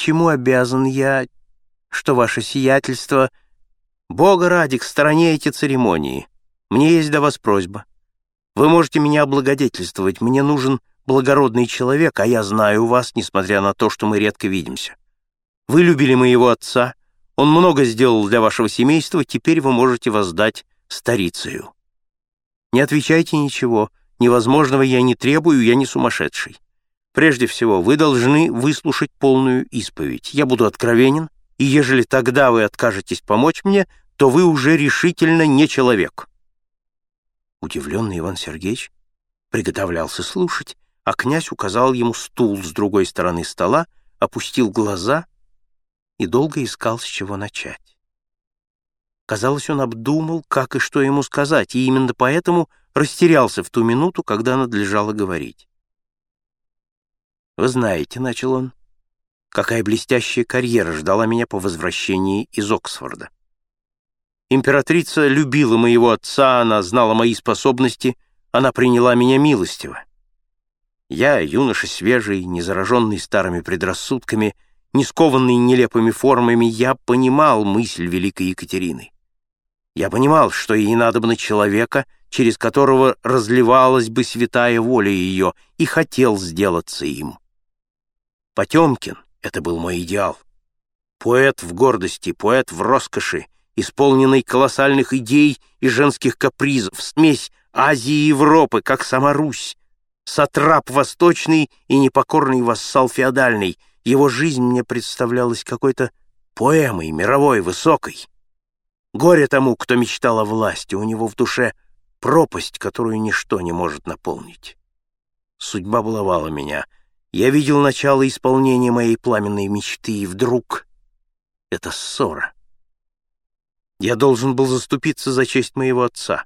чему обязан я, что ваше сиятельство... Бога ради, к стороне эти церемонии. Мне есть до вас просьба. Вы можете меня облагодетельствовать. Мне нужен благородный человек, а я знаю вас, несмотря на то, что мы редко видимся. Вы любили моего отца, он много сделал для вашего семейства, теперь вы можете воздать старицею. Не отвечайте ничего, невозможного я не требую, я не сумасшедший. Прежде всего, вы должны выслушать полную исповедь. Я буду откровенен, и ежели тогда вы откажетесь помочь мне, то вы уже решительно не человек». Удивленный Иван Сергеевич приготовлялся слушать, а князь указал ему стул с другой стороны стола, опустил глаза и долго искал, с чего начать. Казалось, он обдумал, как и что ему сказать, и именно поэтому растерялся в ту минуту, когда надлежало говорить. «Вы знаете», — начал он, — «какая блестящая карьера ждала меня по возвращении из Оксфорда. Императрица любила моего отца, она знала мои способности, она приняла меня милостиво. Я, юноша свежий, не зараженный старыми предрассудками, — не скованный нелепыми формами, я понимал мысль великой Екатерины. Я понимал, что ей надо бы на человека, через которого разливалась бы святая воля ее, и хотел сделаться им. Потемкин — это был мой идеал. Поэт в гордости, поэт в роскоши, исполненный колоссальных идей и женских капризов, смесь Азии и Европы, как сама Русь, сатрап восточный и непокорный вассал феодальный — его жизнь мне представлялась какой-то поэмой, мировой, высокой. Горе тому, кто мечтал о власти, у него в душе пропасть, которую ничто не может наполнить. Судьба баловала меня. Я видел начало исполнения моей пламенной мечты, и вдруг это ссора. Я должен был заступиться за честь моего отца.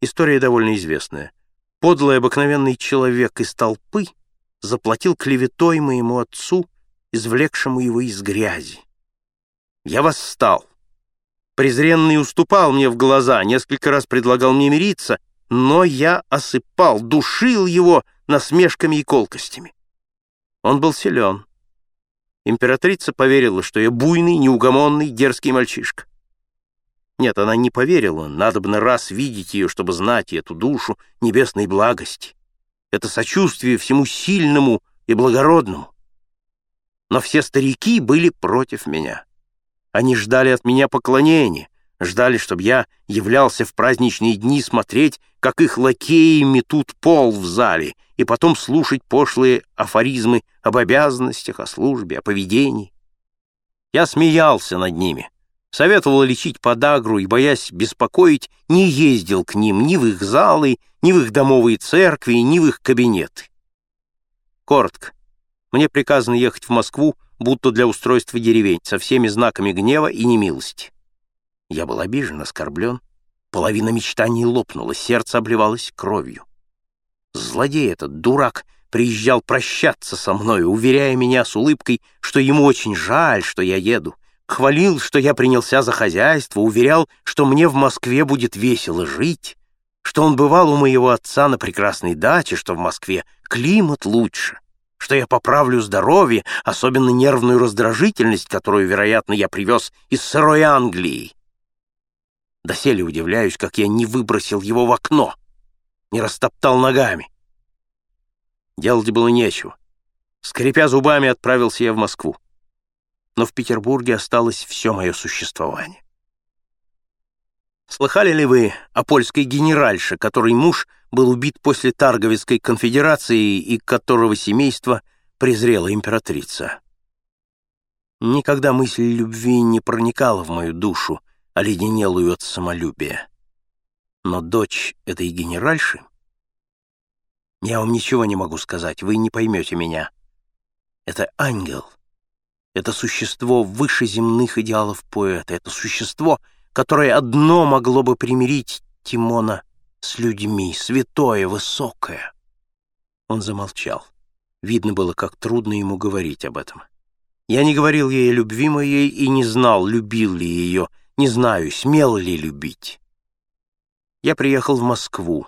История довольно известная. Подлый обыкновенный человек из толпы заплатил клеветой моему отцу извлекшему его из грязи. Я восстал. Презренный уступал мне в глаза, несколько раз предлагал мне мириться, но я осыпал, душил его насмешками и колкостями. Он был силен. Императрица поверила, что я буйный, неугомонный, дерзкий мальчишка. Нет, она не поверила, надо бы на раз видеть ее, чтобы знать эту душу небесной благости, это сочувствие всему сильному и благородному но все старики были против меня. Они ждали от меня поклонения, ждали, чтобы я являлся в праздничные дни смотреть, как их лакеи метут пол в зале, и потом слушать пошлые афоризмы об обязанностях, о службе, о поведении. Я смеялся над ними, советовал лечить подагру и, боясь беспокоить, не ездил к ним ни в их залы, ни в их домовые церкви, ни в их кабинеты. Коротко, мне приказано ехать в Москву, будто для устройства деревень, со всеми знаками гнева и немилости. Я был обижен, оскорблен. Половина мечтаний лопнула, сердце обливалось кровью. Злодей этот, дурак, приезжал прощаться со мной, уверяя меня с улыбкой, что ему очень жаль, что я еду. Хвалил, что я принялся за хозяйство, уверял, что мне в Москве будет весело жить, что он бывал у моего отца на прекрасной даче, что в Москве климат лучше что я поправлю здоровье, особенно нервную раздражительность, которую, вероятно, я привез из сырой Англии. Доселе удивляюсь, как я не выбросил его в окно, не растоптал ногами. Делать было нечего. Скрипя зубами, отправился я в Москву. Но в Петербурге осталось все мое существование. Слыхали ли вы о польской генеральше, которой муж был убит после Тарговицкой конфедерации и которого семейство презрела императрица? Никогда мысль любви не проникала в мою душу, оледенелую от самолюбия. Но дочь этой генеральши... Я вам ничего не могу сказать, вы не поймете меня. Это ангел. Это существо выше земных идеалов поэта. Это существо — которое одно могло бы примирить Тимона с людьми, святое, высокое. Он замолчал. Видно было, как трудно ему говорить об этом. Я не говорил ей о любви моей и не знал, любил ли ее, не знаю, смел ли любить. Я приехал в Москву.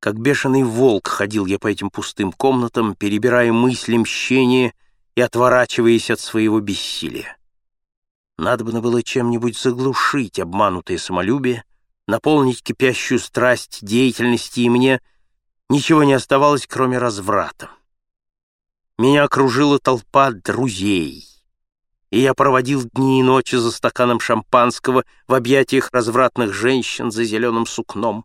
Как бешеный волк ходил я по этим пустым комнатам, перебирая мысли мщения и отворачиваясь от своего бессилия. Надобно было чем-нибудь заглушить обманутое самолюбие, наполнить кипящую страсть деятельности, и мне ничего не оставалось, кроме разврата. Меня окружила толпа друзей, и я проводил дни и ночи за стаканом шампанского в объятиях развратных женщин за зеленым сукном.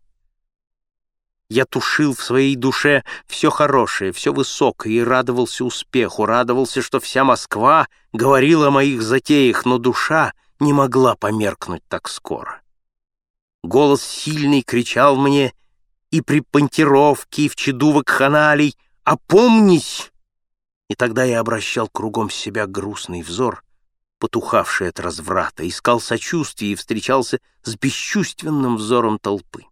Я тушил в своей душе все хорошее, все высокое и радовался успеху, радовался, что вся Москва говорила о моих затеях, но душа не могла померкнуть так скоро. Голос сильный кричал мне и при понтировке, и в чаду вакханалий «Опомнись!» И тогда я обращал кругом себя грустный взор, потухавший от разврата, искал сочувствия и встречался с бесчувственным взором толпы.